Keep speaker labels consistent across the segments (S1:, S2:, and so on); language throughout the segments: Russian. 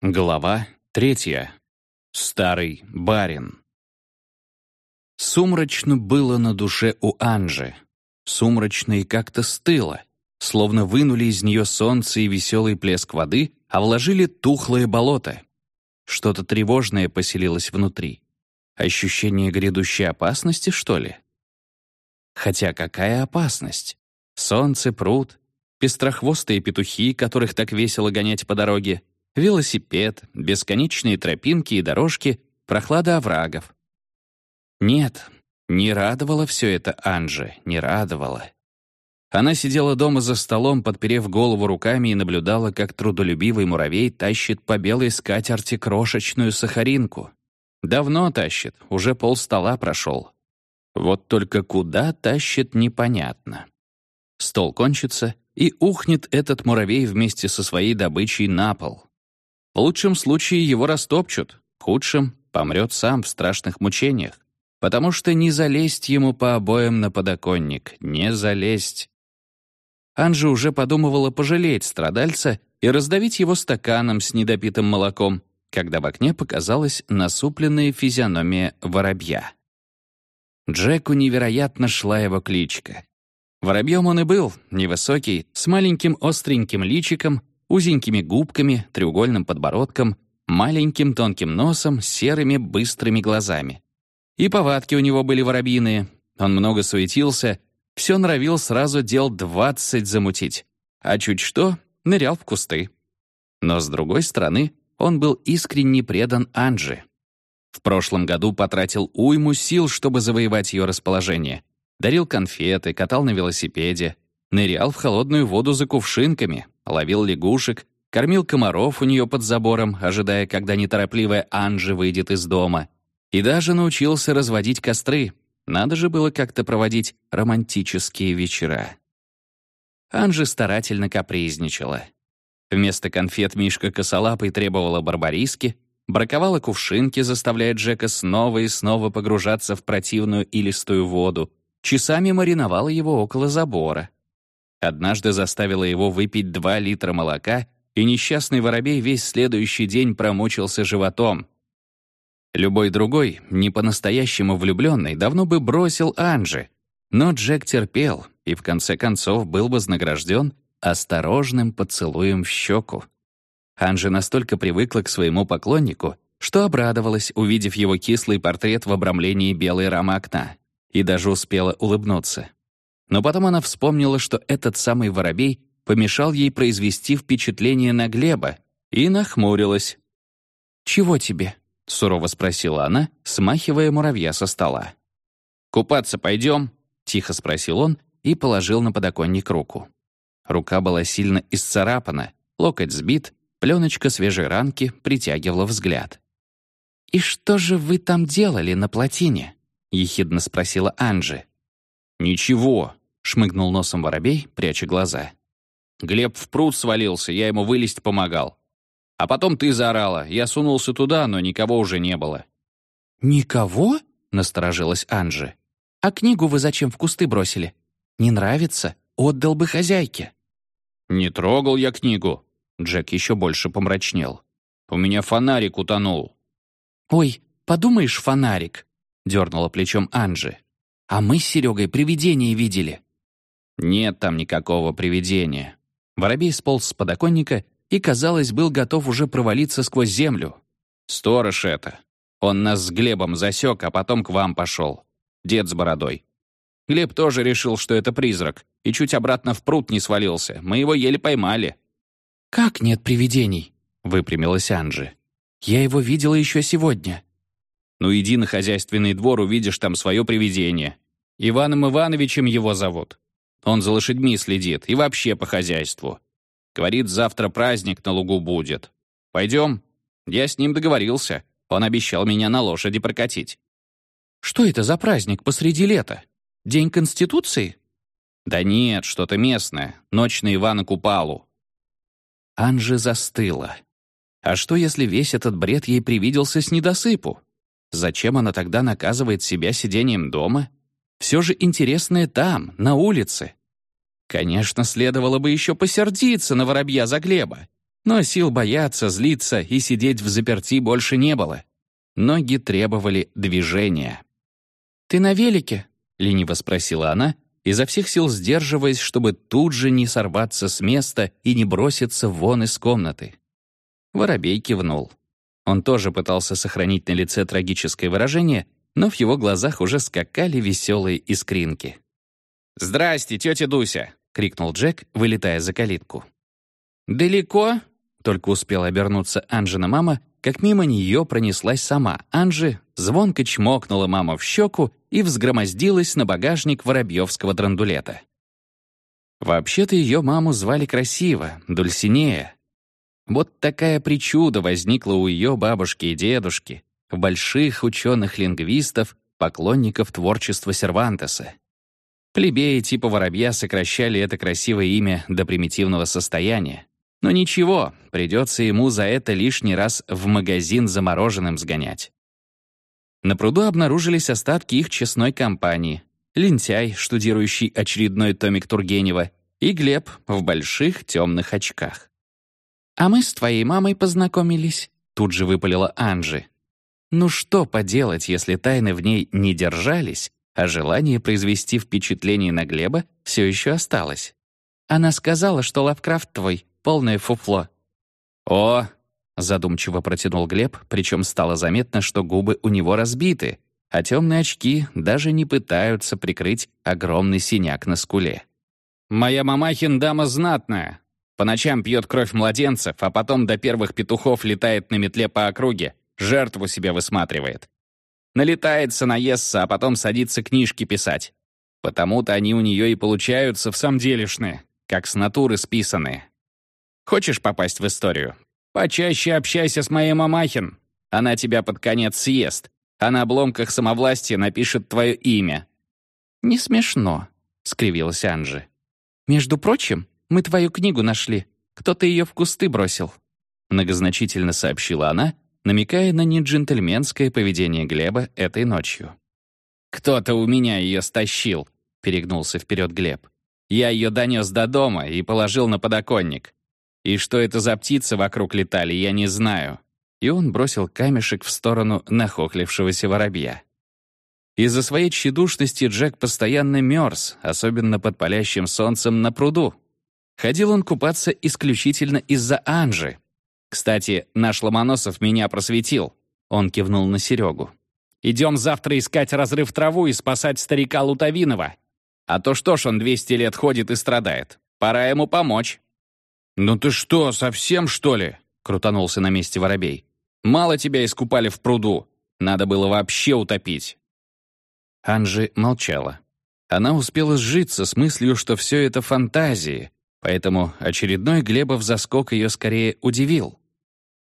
S1: Глава третья. Старый барин. Сумрачно было на душе у Анжи. Сумрачно и как-то стыло, словно вынули из нее солнце и веселый плеск воды, а вложили тухлое болото. Что-то тревожное поселилось внутри. Ощущение грядущей опасности, что ли? Хотя какая опасность? Солнце, пруд, пестрохвостые петухи, которых так весело гонять по дороге, велосипед, бесконечные тропинки и дорожки, прохлада оврагов. Нет, не радовало все это Анже, не радовало. Она сидела дома за столом, подперев голову руками и наблюдала, как трудолюбивый муравей тащит по белой скатерти крошечную сахаринку. Давно тащит, уже пол стола прошел. Вот только куда тащит, непонятно. Стол кончится, и ухнет этот муравей вместе со своей добычей на пол. В лучшем случае его растопчут, в худшем — помрет сам в страшных мучениях, потому что не залезть ему по обоям на подоконник, не залезть. Анжи уже подумывала пожалеть страдальца и раздавить его стаканом с недопитым молоком, когда в окне показалась насупленная физиономия воробья. Джеку невероятно шла его кличка. Воробьем он и был, невысокий, с маленьким остреньким личиком, узенькими губками, треугольным подбородком, маленьким тонким носом, серыми быстрыми глазами. И повадки у него были воробьиные. Он много суетился, все норовил сразу дел двадцать замутить, а чуть что — нырял в кусты. Но, с другой стороны, он был искренне предан Анже. В прошлом году потратил уйму сил, чтобы завоевать ее расположение. Дарил конфеты, катал на велосипеде, нырял в холодную воду за кувшинками, ловил лягушек, кормил комаров у нее под забором, ожидая, когда неторопливая Анжи выйдет из дома. И даже научился разводить костры. Надо же было как-то проводить романтические вечера. Анжи старательно капризничала. Вместо конфет Мишка косолапый требовала барбариски, браковала кувшинки, заставляя Джека снова и снова погружаться в противную илистую воду, часами мариновала его около забора. Однажды заставила его выпить два литра молока, и несчастный воробей весь следующий день промучился животом. Любой другой, не по-настоящему влюбленный, давно бы бросил Анжи. Но Джек терпел и в конце концов был вознагражден осторожным поцелуем в щеку. Анжи настолько привыкла к своему поклоннику, что обрадовалась, увидев его кислый портрет в обрамлении белой рамы окна, и даже успела улыбнуться. Но потом она вспомнила, что этот самый воробей помешал ей произвести впечатление на Глеба, и нахмурилась. «Чего тебе?» — сурово спросила она, смахивая муравья со стола. «Купаться пойдем?» — тихо спросил он и положил на подоконник руку. Рука была сильно исцарапана, локоть сбит, пленочка свежей ранки притягивала взгляд. «И что же вы там делали на плотине?» — ехидно спросила Анжи. «Ничего», — шмыгнул носом воробей, пряча глаза. «Глеб в пруд свалился, я ему вылезть помогал. А потом ты заорала, я сунулся туда, но никого уже не было».
S2: «Никого?» — насторожилась Анжи. «А книгу вы зачем в кусты бросили? Не нравится? Отдал бы хозяйке».
S1: «Не трогал я книгу», — Джек еще больше помрачнел. «У меня фонарик утонул».
S2: «Ой, подумаешь, фонарик», — дернула плечом Анжи. А мы с Серегой привидение видели».
S1: «Нет там никакого привидения». Воробей сполз с подоконника и, казалось, был готов уже провалиться сквозь землю. «Сторож это. Он нас с Глебом засек, а потом к вам пошел. Дед с бородой. Глеб тоже решил, что это призрак, и чуть обратно в пруд не свалился. Мы его еле поймали».
S2: «Как нет привидений?» — выпрямилась Анжи. «Я его видела еще сегодня».
S1: Ну иди на хозяйственный двор, увидишь там свое привидение. Иваном Ивановичем его зовут. Он за лошадьми следит и вообще по хозяйству. Говорит, завтра праздник на лугу будет. Пойдем? Я с ним договорился. Он обещал меня на лошади прокатить.
S2: Что это за праздник посреди лета? День Конституции?
S1: Да нет, что-то местное. Ночь на Ивана Купалу.
S2: Анжи застыла. А что, если весь этот бред ей привиделся с недосыпу? Зачем она тогда наказывает себя сидением дома? Все же интересное там, на улице. Конечно, следовало бы еще посердиться на воробья за Глеба. Но сил бояться, злиться и сидеть в заперти больше не было. Ноги требовали движения. «Ты на велике?» — лениво спросила она, изо всех сил сдерживаясь, чтобы тут же не сорваться с места и не броситься вон из комнаты. Воробей кивнул. Он тоже пытался сохранить на лице трагическое выражение, но в его глазах уже скакали веселые искринки. «Здрасте, тетя Дуся!» — крикнул Джек, вылетая за калитку. «Далеко?» — только успела обернуться Анжина мама, как мимо нее пронеслась сама Анжи, звонко чмокнула маму в щеку и взгромоздилась на багажник воробьевского драндулета. Вообще-то ее маму звали красиво, Дульсинея. Вот такая причуда возникла у ее бабушки и дедушки, больших ученых-лингвистов, поклонников творчества Сервантеса. Плебеи типа воробья сокращали это красивое имя до примитивного состояния. Но ничего, придется ему за это лишний раз в магазин замороженным сгонять. На пруду обнаружились остатки их честной компании. Лентяй, штудирующий очередной томик Тургенева, и Глеб в больших темных очках. «А мы с твоей мамой познакомились», — тут же выпалила Анжи. Ну что поделать, если тайны в ней не держались, а желание произвести впечатление на Глеба все еще осталось? Она сказала, что Лавкрафт твой полное фуфло». «О!» — задумчиво протянул Глеб, причем стало заметно, что губы у него разбиты, а темные очки даже не пытаются прикрыть огромный синяк на скуле. «Моя мамахин дама знатная. По ночам пьет кровь младенцев, а потом до первых петухов летает на метле по округе, жертву себе высматривает. Налетается, наестся, а потом садится книжки писать. Потому-то они у нее и получаются в самом делешные, как с натуры списанные. Хочешь попасть в историю? Почаще общайся с моей мамахин. Она тебя под конец съест, а на обломках самовластия напишет твое имя». «Не смешно», — скривилась Анжи. «Между прочим, мы твою книгу нашли. Кто-то ее в кусты бросил», — многозначительно сообщила она, намекая на неджентльменское поведение Глеба этой ночью. «Кто-то у меня ее стащил», — перегнулся вперед Глеб. «Я ее донес до дома и положил на подоконник. И что это за птицы вокруг летали, я не знаю. И он бросил камешек в сторону нахохлившегося воробья. Из-за своей тщедушности Джек постоянно мерз, особенно под палящим солнцем на пруду. Ходил он купаться исключительно из-за Анжи. «Кстати, наш Ломоносов меня просветил», — он кивнул на Серегу. «Идем завтра искать разрыв траву и спасать старика Лутовинова. А то что ж он 200 лет ходит и страдает? Пора ему помочь». «Ну ты что, совсем, что ли?» — крутанулся на месте воробей. «Мало тебя искупали в пруду. Надо было вообще утопить». Анжи молчала. Она успела сжиться с мыслью, что все это фантазии, поэтому очередной Глебов заскок ее скорее удивил.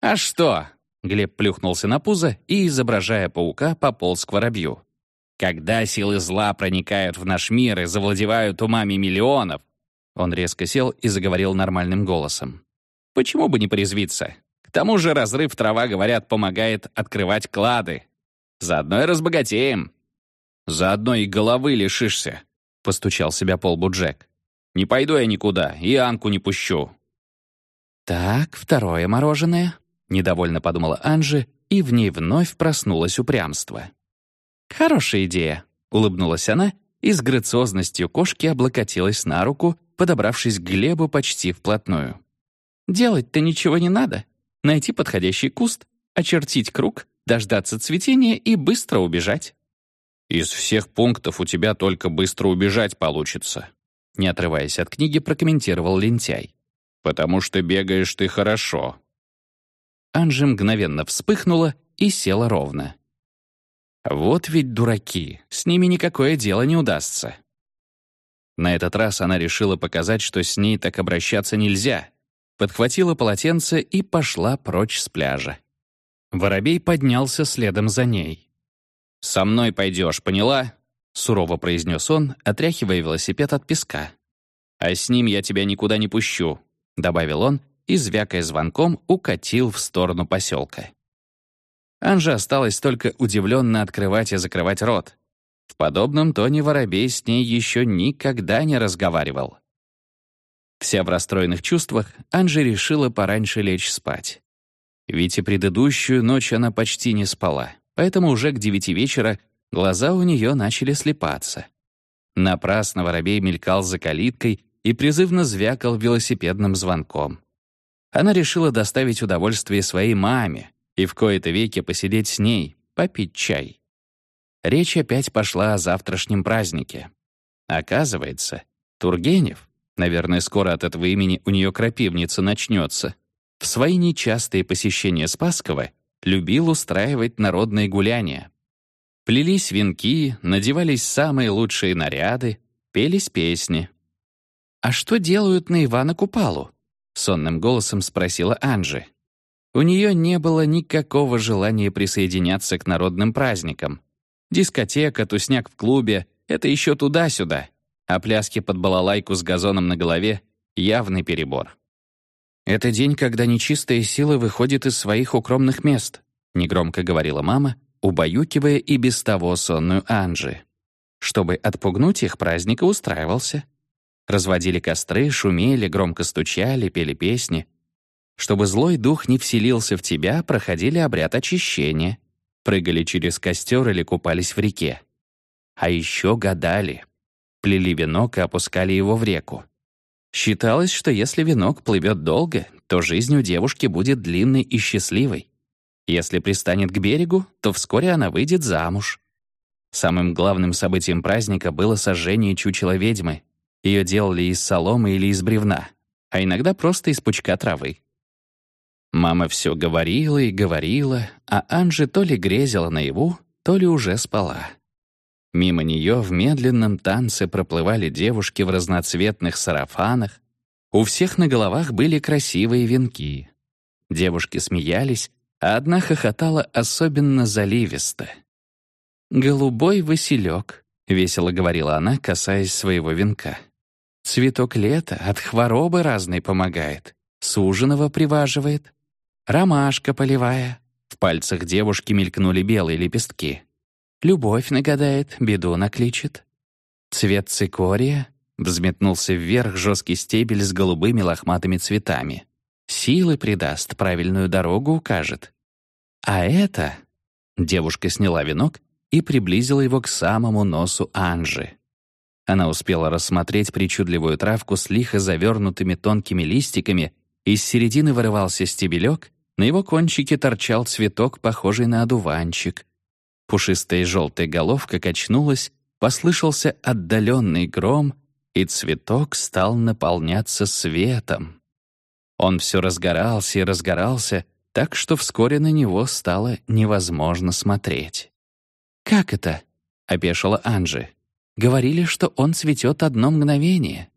S2: «А что?» — Глеб плюхнулся на пузо и, изображая паука, пополз к воробью. «Когда силы зла проникают в наш мир и завладевают умами миллионов, он резко сел и заговорил нормальным голосом. «Почему бы не порезвиться? К тому же разрыв трава, говорят, помогает открывать клады. Заодно и разбогатеем». «Заодно и головы лишишься», — постучал себя по лбу Джек. «Не пойду я никуда, и Анку не пущу». «Так, второе мороженое», — недовольно подумала Анжи, и в ней вновь проснулось упрямство. «Хорошая идея», — улыбнулась она и с грациозностью кошки облокотилась на руку, подобравшись к Глебу почти вплотную. «Делать-то ничего не надо. Найти подходящий куст, очертить круг, дождаться цветения и быстро убежать».
S1: «Из всех пунктов у тебя только быстро убежать получится», не отрываясь от книги, прокомментировал лентяй. «Потому что бегаешь ты хорошо».
S2: Анжи мгновенно вспыхнула и села ровно. Вот ведь дураки, с ними никакое дело не удастся. На этот раз она решила показать, что с ней так обращаться нельзя. Подхватила полотенце и пошла прочь с пляжа. Воробей поднялся следом за ней. «Со мной пойдешь, поняла?» — сурово произнес он, отряхивая велосипед от песка. «А с ним я тебя никуда не пущу», — добавил он и, звякая звонком, укатил в сторону поселка. Анжа осталось только удивленно открывать и закрывать рот. В подобном тоне Воробей с ней еще никогда не разговаривал. Вся в расстроенных чувствах, Анжи решила пораньше лечь спать. Ведь и предыдущую ночь она почти не спала, поэтому уже к девяти вечера глаза у нее начали слепаться. Напрасно воробей мелькал за калиткой и призывно звякал велосипедным звонком. Она решила доставить удовольствие своей маме и в кои-то веки посидеть с ней, попить чай. Речь опять пошла о завтрашнем празднике. Оказывается, Тургенев, наверное, скоро от этого имени у нее крапивница начнется, в свои нечастые посещения Спасского любил устраивать народные гуляния. Плелись венки, надевались самые лучшие наряды, пелись песни. «А что делают на Ивана Купалу?» — сонным голосом спросила Анжи. У нее не было никакого желания присоединяться к народным праздникам. Дискотека, тусняк в клубе — это еще туда-сюда, а пляски под балалайку с газоном на голове — явный перебор. «Это день, когда нечистая сила выходит из своих укромных мест», негромко говорила мама, убаюкивая и без того сонную Анжи. Чтобы отпугнуть их, праздник устраивался. Разводили костры, шумели, громко стучали, пели песни. Чтобы злой дух не вселился в тебя, проходили обряд очищения, прыгали через костер или купались в реке. А еще гадали. Плели венок и опускали его в реку. Считалось, что если венок плывет долго, то жизнь у девушки будет длинной и счастливой. Если пристанет к берегу, то вскоре она выйдет замуж. Самым главным событием праздника было сожжение чучела ведьмы. Ее делали из соломы или из бревна, а иногда просто из пучка травы. Мама все говорила и говорила, а Анжи то ли грезила наяву, то ли уже спала. Мимо нее в медленном танце проплывали девушки в разноцветных сарафанах. У всех на головах были красивые венки. Девушки смеялись, а одна хохотала особенно заливисто. «Голубой василек», — весело говорила она, касаясь своего венка. «Цветок лета от хворобы разной помогает, суженого приваживает. Ромашка полевая». В пальцах девушки мелькнули белые лепестки. Любовь нагадает, беду накличет. Цвет цикория взметнулся вверх жесткий стебель с голубыми лохматыми цветами. Силы придаст, правильную дорогу укажет. А это... Девушка сняла венок и приблизила его к самому носу Анжи. Она успела рассмотреть причудливую травку с лихо завернутыми тонкими листиками, из середины вырывался стебелек, на его кончике торчал цветок, похожий на одуванчик. Пушистая желтая головка качнулась, послышался отдаленный гром, и цветок стал наполняться светом. Он все разгорался и разгорался, так что вскоре на него стало невозможно смотреть. «Как это?» — опешила Анжи. «Говорили, что он цветет одно мгновение».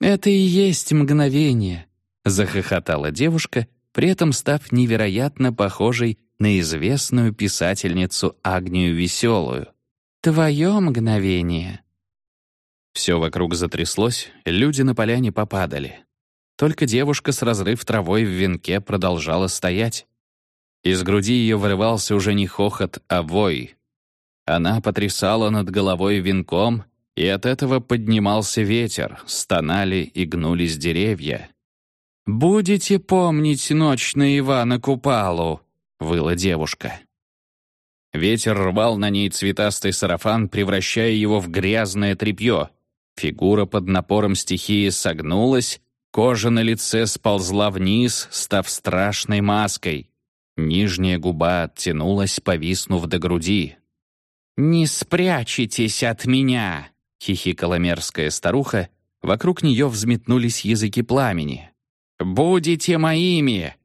S2: «Это и есть мгновение», — захохотала девушка, при этом став невероятно похожей на известную писательницу Агнию Веселую. «Твое мгновение». Все вокруг затряслось, люди на поляне попадали. Только девушка с разрыв травой в венке продолжала стоять. Из груди ее вырывался уже не хохот, а вой. Она потрясала над головой венком, и от этого поднимался ветер, стонали и гнулись деревья. «Будете помнить ночь на Ивана Купалу», — выла девушка. Ветер рвал на ней цветастый сарафан, превращая его в грязное тряпье. Фигура под напором стихии согнулась, кожа на лице сползла вниз, став страшной маской. Нижняя губа оттянулась, повиснув до груди. «Не спрячетесь от меня!» — хихикала мерзкая старуха. Вокруг нее взметнулись языки пламени. «Будете моими!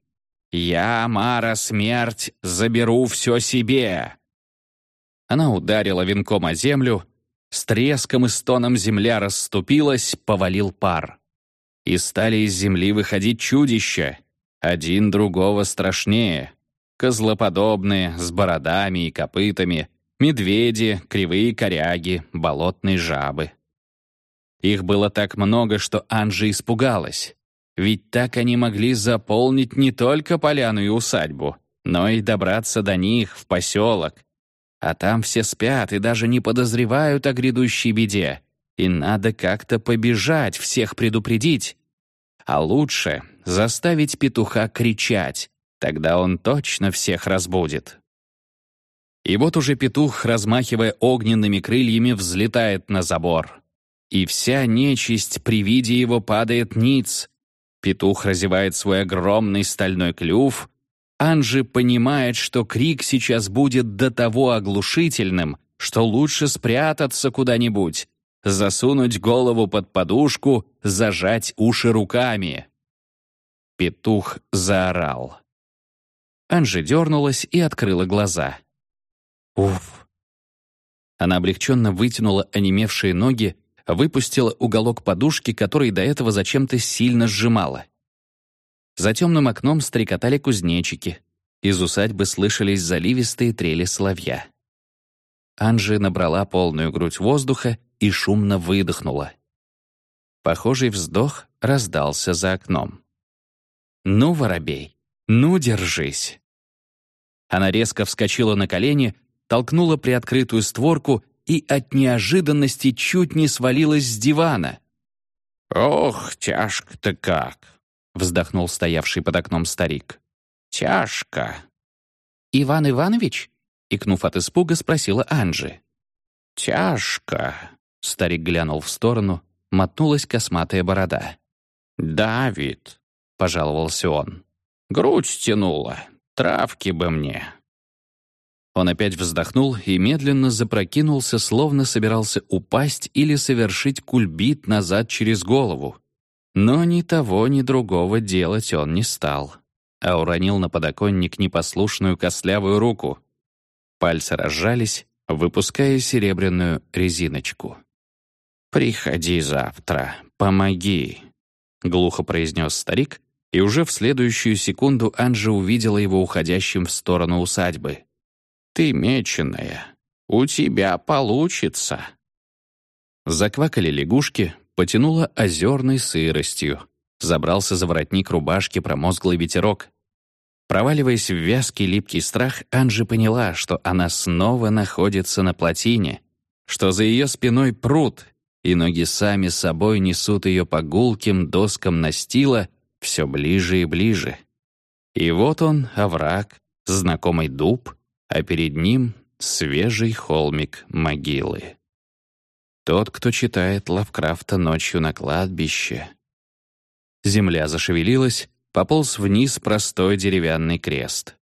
S2: «Я, Мара, смерть, заберу все себе!» Она ударила венком о землю, с треском и стоном земля расступилась, повалил пар. И стали из земли выходить чудища, один другого страшнее, козлоподобные, с бородами и копытами, медведи, кривые коряги, болотные жабы. Их было так много, что Анжи испугалась. Ведь так они могли заполнить не только поляну и усадьбу, но и добраться до них, в поселок. А там все спят и даже не подозревают о грядущей беде. И надо как-то побежать, всех предупредить.
S1: а лучше заставить петуха кричать, тогда он точно всех разбудит. И вот уже петух, размахивая огненными крыльями, взлетает на забор. И вся нечисть при виде его падает ниц. Петух разевает свой огромный стальной клюв. Анжи понимает, что крик сейчас будет до того оглушительным, что лучше спрятаться куда-нибудь, засунуть голову под подушку, зажать уши руками. Петух заорал. Анжи дернулась и открыла глаза. Уф. Она облегченно вытянула онемевшие ноги, выпустила уголок подушки, который до этого зачем-то сильно сжимала. За темным окном стрекотали кузнечики. Из усадьбы слышались заливистые трели соловья. Анжи набрала полную грудь воздуха и шумно выдохнула. Похожий вздох раздался за окном. «Ну, воробей, ну, держись!» Она резко вскочила на колени, толкнула приоткрытую створку и от неожиданности чуть не свалилась с дивана. «Ох, тяжко-то как!» — вздохнул стоявший под окном старик. «Тяжко!» «Иван Иванович?» — икнув от испуга, спросила Анжи. «Тяжко!» — старик глянул в сторону, мотнулась косматая борода. «Давид!» — пожаловался он. «Грудь тянула. Травки бы мне». Он опять вздохнул и медленно запрокинулся, словно собирался упасть или совершить кульбит назад через голову. Но ни того, ни другого делать он не стал, а уронил на подоконник непослушную костлявую руку. Пальцы разжались, выпуская серебряную резиночку. «Приходи завтра, помоги», — глухо произнес старик, и уже в следующую секунду Анжа увидела его уходящим в сторону усадьбы. «Ты меченая, у тебя получится». Заквакали лягушки, потянуло озерной сыростью. Забрался за воротник рубашки промозглый ветерок. Проваливаясь в вязкий липкий страх, Анжи поняла, что она снова находится на плотине, что за ее спиной пруд, и ноги сами собой несут ее по гулким доскам настила все ближе и ближе. И вот он, овраг, знакомый дуб, а перед ним свежий холмик могилы. Тот, кто читает Лавкрафта ночью на кладбище. Земля зашевелилась, пополз вниз простой деревянный крест.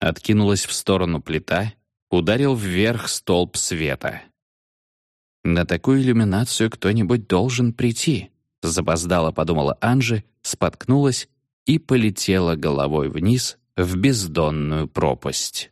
S1: Откинулась в сторону плита, ударил вверх столб света. На такую иллюминацию кто-нибудь должен прийти, запоздала, подумала Анжи, споткнулась и полетела головой вниз в бездонную пропасть.